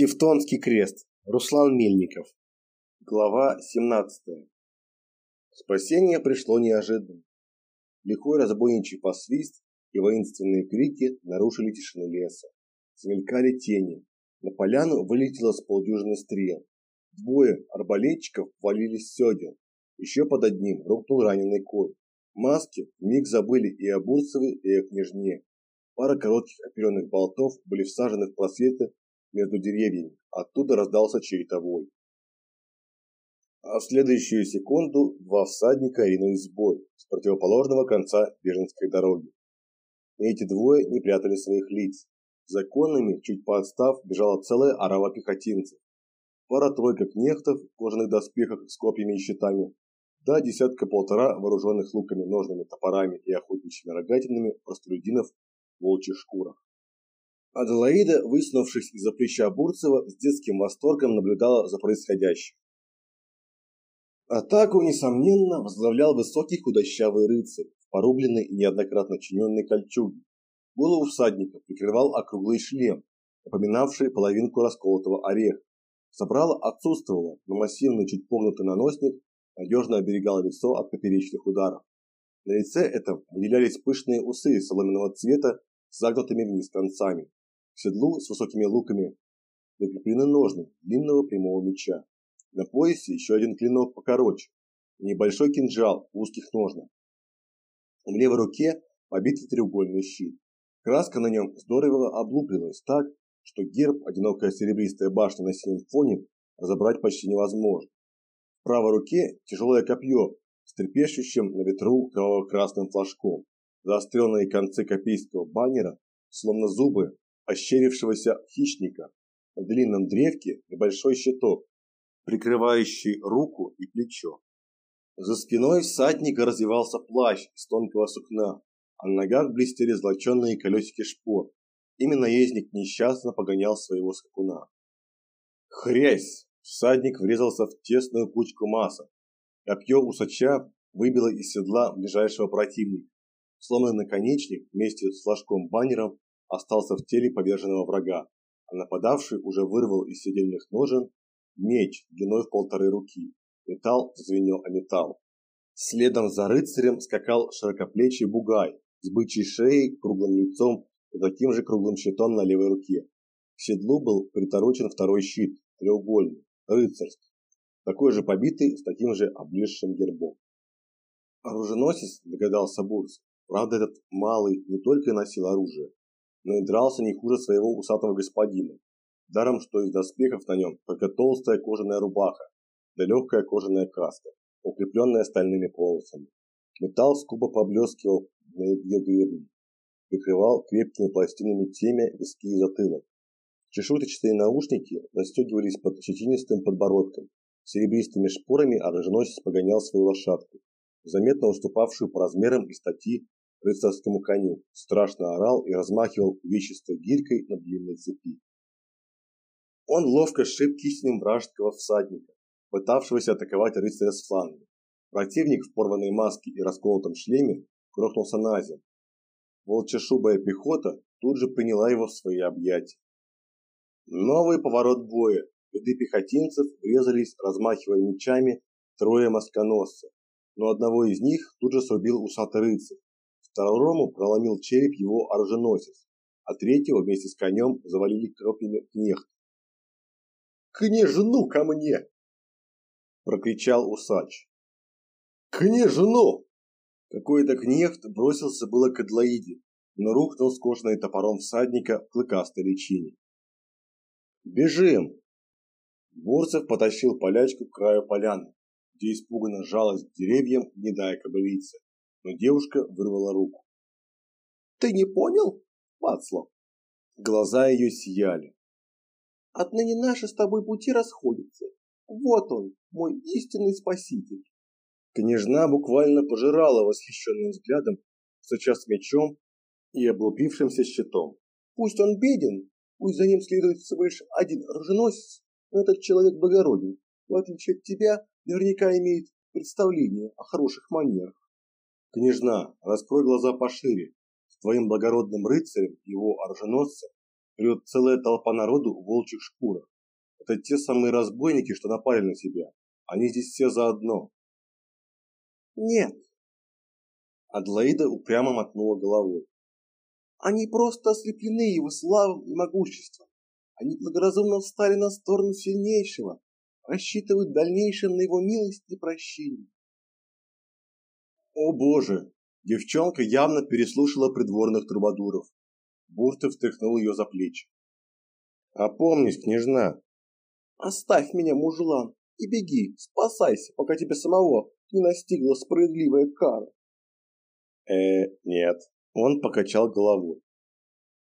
Тевтонский крест. Руслан Мельников. Глава 17. Спасение пришло неожиданно. Лихой разбойничий посвист и воинственные крики нарушили тишину леса. Замелькали тени. На поляну вылетело с полдюжины стрел. Двое арбалетчиков валились в седел. Еще под одним рухнул раненый конь. Маски миг забыли и о Бурцеве, и о княжне. Пара коротких оперенных болтов были всажены в просветы между деревьями. Оттуда раздался чей-то вой. А в следующую секунду два всадника ринулись в бой с противоположного конца Беженской дороги. Эти двое не прятали своих лиц. Законными, чуть поотстав, бежала целая орава пехотинцев. Пара-тройка кнехтов в кожаных доспехах с копьями и щитами, да десятка-полтора вооруженных луками, ножными, топорами и охотничьими рогатинами простолюдинов в волчьих шкурах. Аделаида, высунувшись из-за плеча Бурцева, с детским восторгом наблюдала за происходящим. Атаку, несомненно, возглавлял высокий худощавый рыцарь в порубленной и неоднократно чиненной кольчуге. Голову всадника прикрывал округлый шлем, напоминавший половинку расколотого ореха. Собрало отсутствовало, но массивный чуть погнутый наносник надежно оберегал лицо от поперечных ударов. На лице этом выделялись пышные усы соломенного цвета с загнутыми вниз концами. К седлу с высокими луками прикреплены ножны длинного прямого меча. На поясе еще один клинок покороче и небольшой кинжал в узких ножнах. В левой руке побитый треугольный щит. Краска на нем здорово облуплилась так, что герб, одинокая серебристая башня на синем фоне, разобрать почти невозможно. В правой руке тяжелое копье с трепещущим на ветру кроваво-красным флажком. Заостренные концы копейского баннера, словно зубы ощерившегося хищника. На длинном древке небольшой щиток, прикрывающий руку и плечо. За спиной всадника развивался плащ из тонкого сукна, а на ногах блестели золоченые колесики шпор. Именно наездник несчастно погонял своего скакуна. Хрясь! Всадник врезался в тесную кучку масок. Копье усача выбило из седла ближайшего противника. Сломанный наконечник вместе с флажком баннером остался в теле поверженного врага, а нападавший уже вырвал из седельных ножен меч длиной в полторы руки. Металл звенел о металл. Следом за рыцарем скакал широкоплечий бугай с бычьей шеей, круглым лицом и таким же круглым щитом на левой руке. К седлу был приторочен второй щит, треугольный, рыцарский, такой же побитый, с таким же облезшим гербом. Оруженосец, догадался Бурс, правда этот малый не только носил оружие, но и дрался не хуже своего усатого господина. Даром, что из доспехов на нем только толстая кожаная рубаха, да легкая кожаная каска, укрепленная стальными полосами. Металл скупо поблескивал на ее гребне, прикрывал крепкими пластинами темя, виски и затылок. Чешуйчатые наушники застегивались под щетинистым подбородком. Серебристыми шпорами оруженосец погонял свою лошадку, заметно уступавшую по размерам и стати рыцарскому коню, страшно орал и размахивал увечистой гирькой на длинной цепи. Он ловко шиб кистенем вражеского всадника, пытавшегося атаковать рыцаря с фланга. Противник в порванной маске и расколотом шлеме грохнулся на землю. Волчешубая пехота тут же приняла его в свои объятия. Новый поворот боя. Ряды пехотинцев врезались, размахивая мечами, трое масконосцев, но одного из них тут же срубил усатый рыцарь, Второму проломил череп его оруженосец, а третьего вместе с конем завалили копьями кнехт. «Княжну ко мне!» – прокричал усач. «Княжну!» Какой-то кнехт бросился было к Эдлоиде, но рухнул скошенный топором всадника в клыкастой личине. «Бежим!» Бурцев потащил полячку к краю поляны, где испуганно жалась деревьям гнедая кобылица но девушка вырвала руку. «Ты не понял, Вацлав?» Глаза ее сияли. «Отныне наши с тобой пути расходятся. Вот он, мой истинный спаситель». Княжна буквально пожирала восхищенным взглядом, сейчас мечом и облупившимся щитом. «Пусть он беден, пусть за ним следует всего лишь один оруженосец, но этот человек богороден, в отличие от тебя, наверняка имеет представление о хороших манерах. Княжна, раскрой глаза пошире. С твоим благородным рыцарем, его оруженосцем, вперед целая толпа народу в волчьих шкурах. Это те самые разбойники, что напали на тебя. Они здесь все заодно. Нет. Адлоида упрямо мотнула головой. Они просто ослеплены его славой и могуществом. Они благоразумно встали на сторону сильнейшего, рассчитывают в дальнейшем на его милость и прощение. О боже! Девчонка явно переслушала придворных трубадуров. Буртов встряхнул ее за плечи. Опомнись, княжна. Оставь меня, мужлан, и беги, спасайся, пока тебя самого не настигла справедливая кара. Э, нет. Он покачал головой.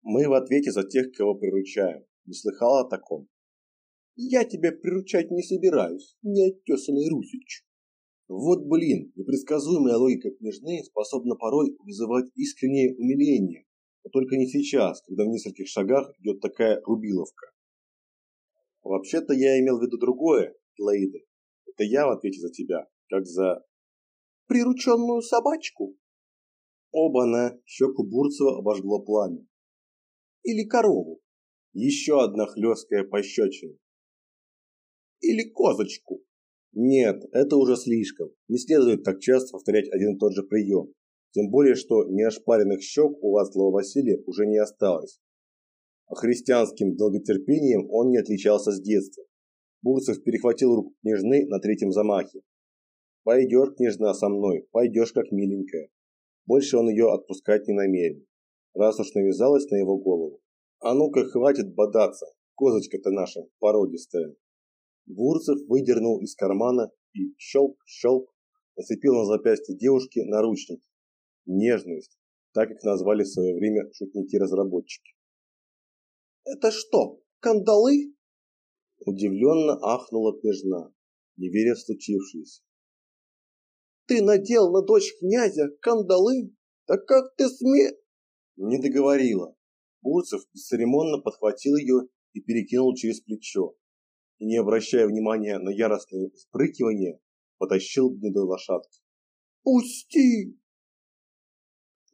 Мы в ответе за тех, кого приручаем. Не слыхала о таком? Я тебя приручать не собираюсь, неоттесанный Русич. Вот блин, непредсказуемая логика княжны способна порой вызывать искреннее умиление, но только не сейчас, когда в нескольких шагах идет такая рубиловка. Вообще-то я имел в виду другое, Лаида. Это я в ответе за тебя, как за... Прирученную собачку? Оба-на, щеку Бурцева обожгло пламя. Или корову? Еще одна хлесткая пощечина. Или козочку? Нет, это уже слишком. Не следует так часто повторять один и тот же прием. Тем более, что неошпаренных щек у Вацлава Василия уже не осталось. А христианским долготерпением он не отличался с детства. Бурцев перехватил руку княжны на третьем замахе. «Пойдешь, княжна, со мной, пойдешь как миленькая». Больше он ее отпускать не намерен, раз уж навязалась на его голову. «А ну-ка, хватит бодаться, козочка-то наша породистая». Бурцев выдернул из кармана и щелк-щелк нацепил на запястье девушки наручники. Нежность, так как назвали в свое время шутники-разработчики. «Это что, кандалы?» Удивленно ахнула княжна, не веря в случившееся. «Ты надел на дочь князя кандалы? Да как ты сме...» Не договорила. Бурцев бесцеремонно подхватил ее и перекинул через плечо, и, не обращая внимания на яростные вспрыгивания, потащил к гнедой лошадке. «Пусти!»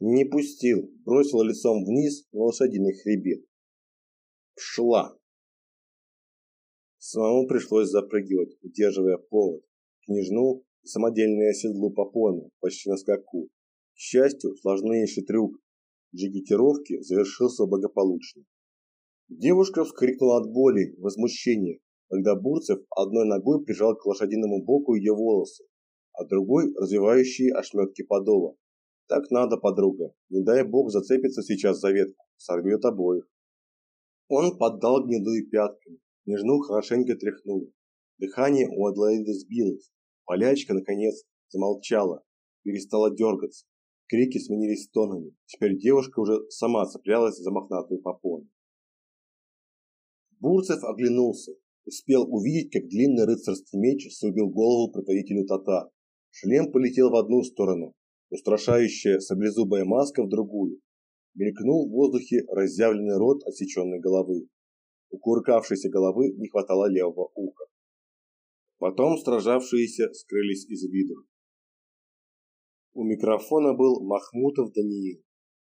Не пустил, бросила лицом вниз на лошадиный хребет. Шла. Самому пришлось запрыгивать, удерживая повод, княжну и самодельное седло попона почти на скаку. К счастью, сложнейший трюк джигитировки завершился благополучно. Девушка вскрикнула от боли, возмущения, когда Бурцев одной ногой прижал к лошадиному боку ее волосы, а другой развивающие ошметки подола. Так надо, подруга. Не дай бог зацепится сейчас за ветку, сорвет обоих. Он поддал гнедую пятками, нежну хорошенько тряхнул. Дыхание у Адлоиды сбилось. Полячка, наконец, замолчала, перестала дергаться. Крики сменились стонами. Теперь девушка уже сама цеплялась за мохнатые попоны. Бурцев оглянулся, успел увидеть, как длинный рыцарский меч срубил голову предводителю татар. Шлем полетел в одну сторону, устрашающая саблезубая маска в другую. Мелькнул в воздухе разъявленный рот отсеченной головы. У куркавшейся головы не хватало левого уха. Потом стражавшиеся скрылись из виду. У микрофона был Махмутов Даниил.